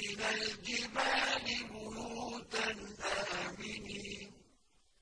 وَمِنَ الْجِبَالِ